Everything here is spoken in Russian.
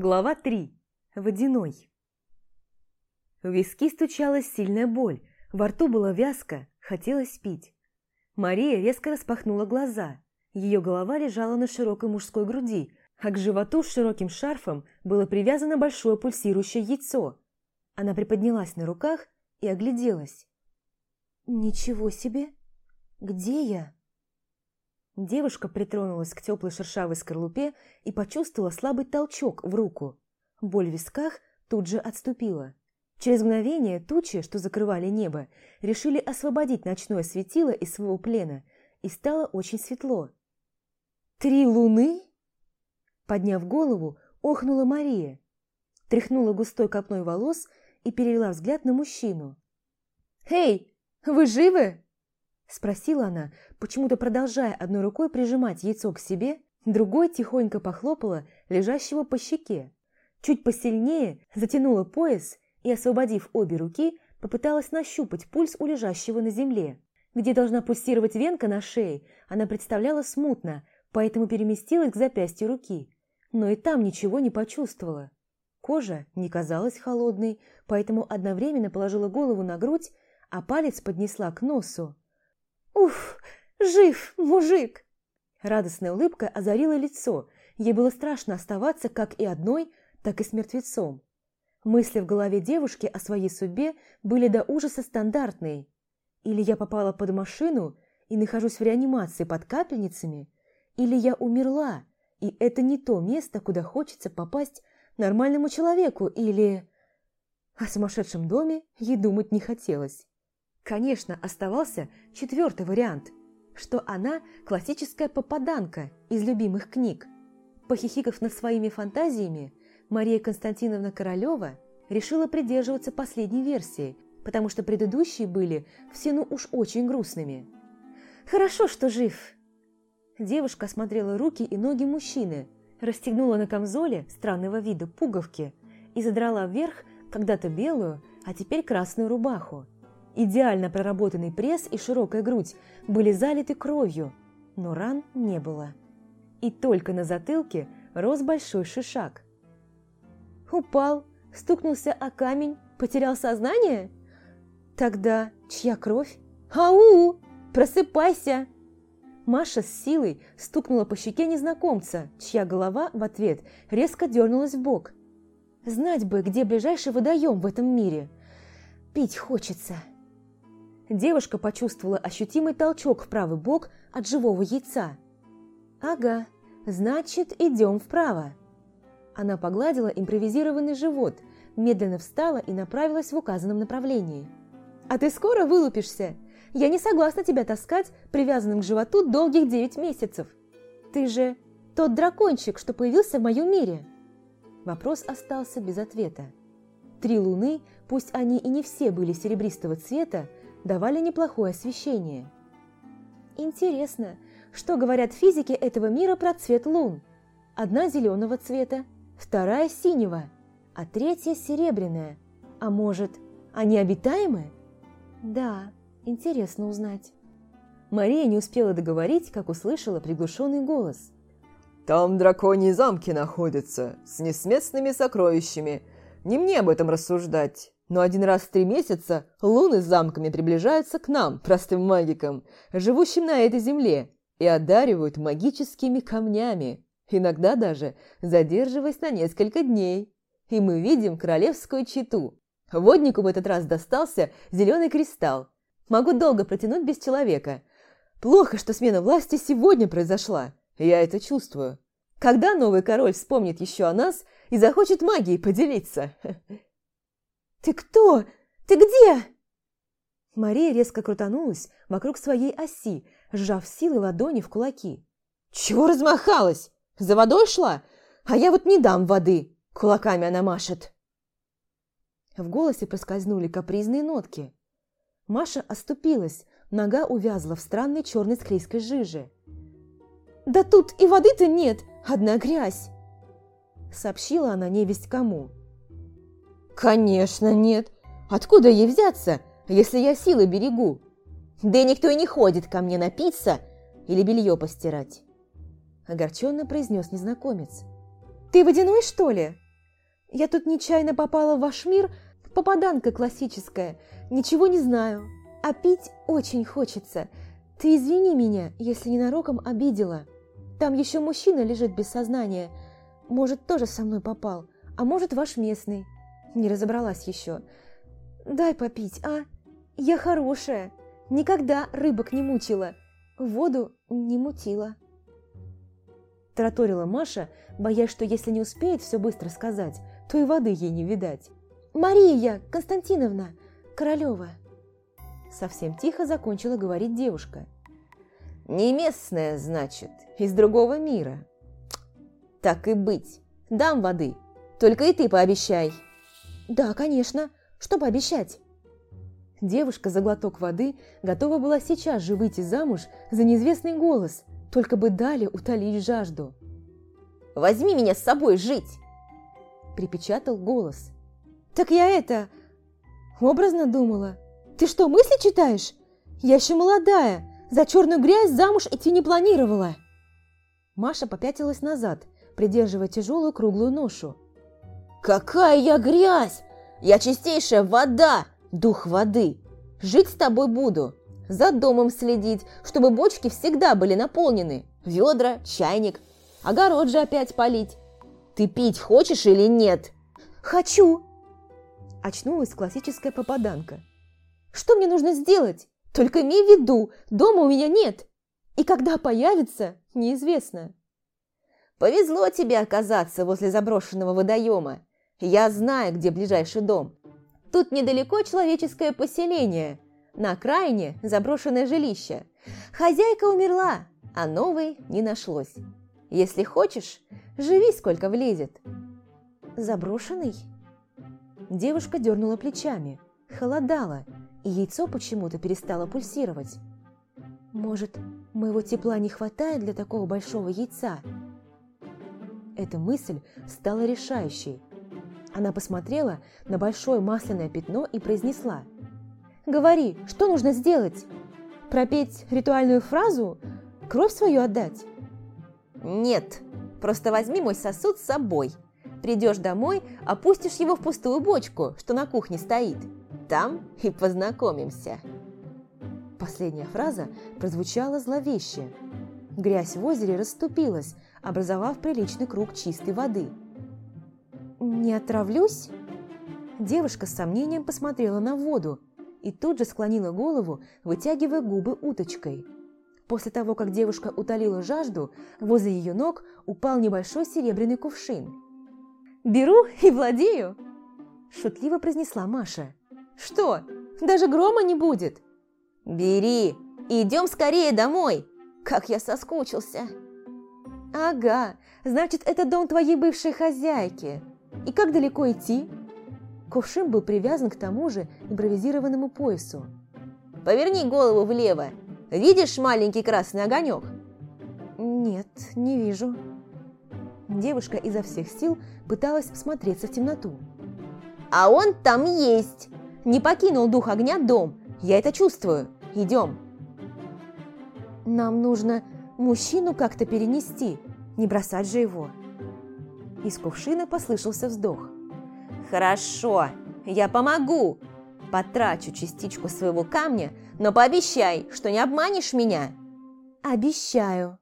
Глава 3. Водяной. В виски стучалась сильная боль, во рту была вязко, хотелось пить. Мария резко распахнула глаза. Ее голова лежала на широкой мужской груди, а к животу с широким шарфом было привязано большое пульсирующее яйцо. Она приподнялась на руках и огляделась. «Ничего себе! Где я?» Девушка притронулась к теплой шершавой скорлупе и почувствовала слабый толчок в руку. Боль в висках тут же отступила. Через мгновение тучи, что закрывали небо, решили освободить ночное светило из своего плена, и стало очень светло. «Три луны?» Подняв голову, охнула Мария, тряхнула густой копной волос и перевела взгляд на мужчину. «Эй, вы живы?» Спросила она, почему-то продолжая одной рукой прижимать яйцо к себе, другой тихонько похлопала лежащего по щеке. Чуть посильнее затянула пояс и, освободив обе руки, попыталась нащупать пульс у лежащего на земле. Где должна пульсировать венка на шее, она представляла смутно, поэтому переместилась к запястью руки. Но и там ничего не почувствовала. Кожа не казалась холодной, поэтому одновременно положила голову на грудь, а палец поднесла к носу. «Уф, жив, мужик!» Радостная улыбка озарила лицо. Ей было страшно оставаться как и одной, так и с мертвецом. Мысли в голове девушки о своей судьбе были до ужаса стандартные. Или я попала под машину и нахожусь в реанимации под капельницами, или я умерла, и это не то место, куда хочется попасть нормальному человеку, или... О сумасшедшем доме ей думать не хотелось. Конечно, оставался четвертый вариант, что она классическая попаданка из любимых книг. Похихикав над своими фантазиями, Мария Константиновна Королева решила придерживаться последней версии, потому что предыдущие были все ну уж очень грустными. «Хорошо, что жив!» Девушка осмотрела руки и ноги мужчины, расстегнула на камзоле странного вида пуговки и задрала вверх когда-то белую, а теперь красную рубаху. Идеально проработанный пресс и широкая грудь были залиты кровью, но ран не было. И только на затылке рос большой шишак. Упал, стукнулся о камень, потерял сознание? Тогда чья кровь? Ау! Просыпайся! Маша с силой стукнула по щеке незнакомца, чья голова в ответ резко дернулась в бок. Знать бы, где ближайший водоем в этом мире. Пить хочется. Девушка почувствовала ощутимый толчок в правый бок от живого яйца. «Ага, значит, идем вправо». Она погладила импровизированный живот, медленно встала и направилась в указанном направлении. «А ты скоро вылупишься? Я не согласна тебя таскать привязанным к животу долгих девять месяцев. Ты же тот дракончик, что появился в моем мире». Вопрос остался без ответа. Три луны, пусть они и не все были серебристого цвета, давали неплохое освещение. Интересно, что говорят физики этого мира про цвет лун? Одна зеленого цвета, вторая синего, а третья серебряная. А может, они обитаемы? Да, интересно узнать. Мария не успела договорить, как услышала приглушенный голос. «Там драконьи замки находятся, с несметными сокровищами. Не мне об этом рассуждать. Но один раз в три месяца луны с замками приближаются к нам, простым магикам, живущим на этой земле, и одаривают магическими камнями, иногда даже задерживаясь на несколько дней. И мы видим королевскую читу. Воднику в этот раз достался зеленый кристалл. Могу долго протянуть без человека. Плохо, что смена власти сегодня произошла. Я это чувствую. Когда новый король вспомнит еще о нас и захочет магией поделиться? «Ты кто? Ты где?» Мария резко крутанулась вокруг своей оси, сжав силы ладони в кулаки. «Чего размахалась? За водой шла? А я вот не дам воды!» Кулаками она машет. В голосе проскользнули капризные нотки. Маша оступилась, нога увязла в странной черной склейской жиже. «Да тут и воды-то нет, одна грязь!» Сообщила она невесть кому. «Конечно нет. Откуда ей взяться, если я силы берегу? Да и никто и не ходит ко мне напиться или белье постирать». Огорченно произнес незнакомец. «Ты водяной, что ли?» Я тут нечаянно попала в ваш мир, попаданка классическая, ничего не знаю. А пить очень хочется. Ты извини меня, если ненароком обидела. Там еще мужчина лежит без сознания. Может, тоже со мной попал, а может, ваш местный. Не разобралась еще. Дай попить, а? Я хорошая. Никогда рыбок не мучила. Воду не мутила. Тараторила Маша, боясь, что если не успеет все быстро сказать, то и воды ей не видать. «Мария Константиновна Королева!» Совсем тихо закончила говорить девушка. «Не местная, значит, из другого мира». «Так и быть, дам воды, только и ты пообещай». «Да, конечно, что пообещать?» Девушка за глоток воды готова была сейчас же выйти замуж за неизвестный голос, только бы дали утолить жажду. «Возьми меня с собой жить!» Припечатал голос. «Так я это... образно думала. Ты что, мысли читаешь? Я еще молодая, за черную грязь замуж идти не планировала!» Маша попятилась назад, придерживая тяжелую круглую ношу. «Какая я грязь! Я чистейшая вода, дух воды! Жить с тобой буду, за домом следить, чтобы бочки всегда были наполнены, ведра, чайник, огород же опять полить. Ты пить хочешь или нет? Хочу! Очнулась классическая попаданка. Что мне нужно сделать? Только имей в виду, дома у меня нет. И когда появится, неизвестно. Повезло тебе оказаться возле заброшенного водоема. Я знаю, где ближайший дом. Тут недалеко человеческое поселение – на окраине заброшенное жилище. Хозяйка умерла, а новой не нашлось. Если хочешь, живи сколько влезет. Заброшенный? Девушка дернула плечами. Холодало, и яйцо почему-то перестало пульсировать. Может, моего тепла не хватает для такого большого яйца? Эта мысль стала решающей. Она посмотрела на большое масляное пятно и произнесла – Говори, что нужно сделать? Пропеть ритуальную фразу? Кровь свою отдать? Нет, просто возьми мой сосуд с собой. Придешь домой, опустишь его в пустую бочку, что на кухне стоит. Там и познакомимся. Последняя фраза прозвучала зловеще. Грязь в озере расступилась, образовав приличный круг чистой воды. «Не отравлюсь?» Девушка с сомнением посмотрела на воду, и тут же склонила голову, вытягивая губы уточкой. После того, как девушка утолила жажду, возле ее ног упал небольшой серебряный кувшин. «Беру и владею!» – шутливо произнесла Маша. «Что, даже грома не будет?» «Бери! Идем скорее домой! Как я соскучился!» «Ага, значит, это дом твоей бывшей хозяйки. И как далеко идти?» Кувшин был привязан к тому же импровизированному поясу. «Поверни голову влево. Видишь маленький красный огонек?» «Нет, не вижу». Девушка изо всех сил пыталась всмотреться в темноту. «А он там есть! Не покинул дух огня дом. Я это чувствую. Идем!» «Нам нужно мужчину как-то перенести, не бросать же его». Из кувшина послышался вздох. «Хорошо, я помогу. Потрачу частичку своего камня, но пообещай, что не обманешь меня». «Обещаю»,